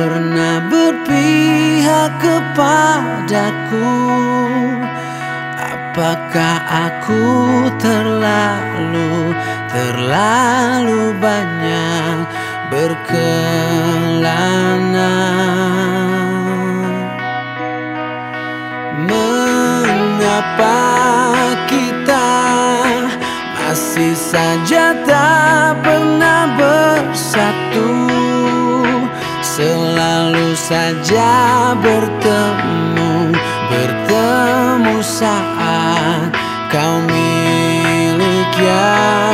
pernah berpihak kepadaku. Apakah aku terlalu, terlalu banyak berkelana? Mengapa kita masih saja tak pernah bersatu Selalu saja bertemu Bertemu saat kau milik yang